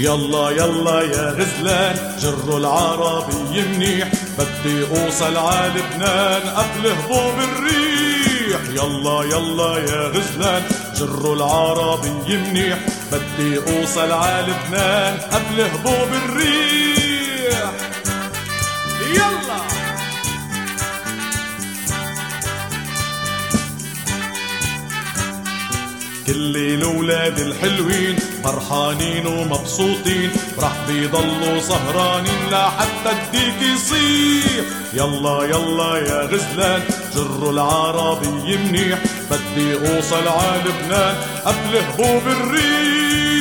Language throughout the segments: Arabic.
يلا يلا يا غزلان جروا العربي منيح بدي أوصل على لبنان قبل هبوب الريح يلا يلا يا غزلان جروا العربي منيح بدي أوصل على لبنان قبل هبوب الريح كل الولاد الحلوين فرحانين ومبسوطين. راح بيضلوا سهرانين لحتى الديك يصيح. يلا يلا يا غزلان جروا العربي منيح. بدي أوصل على لبنان قبل هبوب الريح.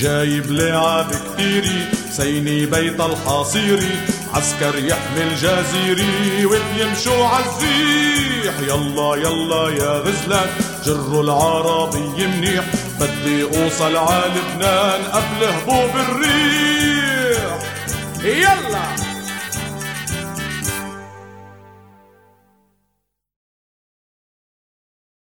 جايب لعب كتيري سيني بيت الحصيري عسكر يحمل جزيري وبيمشوا عالزيح يلا يلا يا غزلان جروا العربي منيح بدي أوصل على لبنان قبل هبوب الريح يلا!